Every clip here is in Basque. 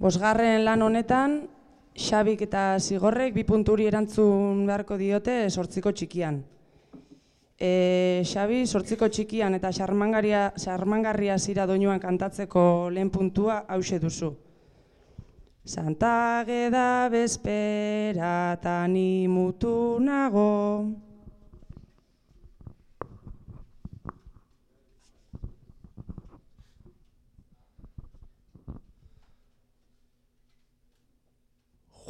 Bosgarren lan honetan, Xabik eta Zigorrek bi punturi erantzun beharko diote sortziko txikian. E, Xabi, sortziko txikian eta xarmangarria, xarmangarria zira doinuan kantatzeko lehen puntua hause duzu. Santa geda bezpera eta ni mutu nago.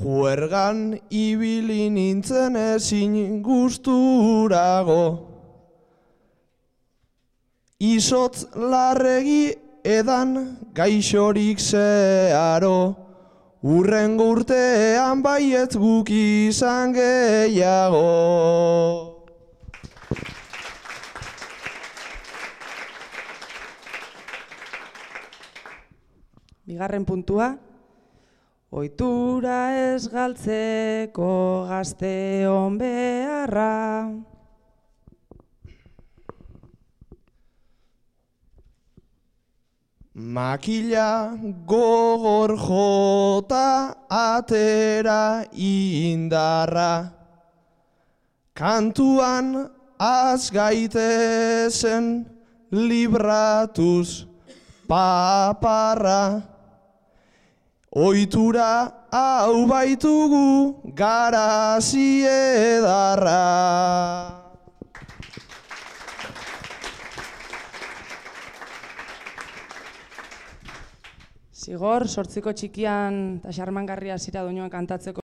Juergan ibili nintzen ezin gusturago. Izotz larregi edan gaixorik zeharo. Urren urtean baiet guk izan gehiago. Bigarren puntua, ohitura ez galtzeko gazteon beharra. Makila gogor jota atera indarra Kantuan az gaitezen libratuz paparra Oitura hau baitugu garazi edarra Zigor, sortziko txikian eta xarmangarria zira doinuan kantatzeko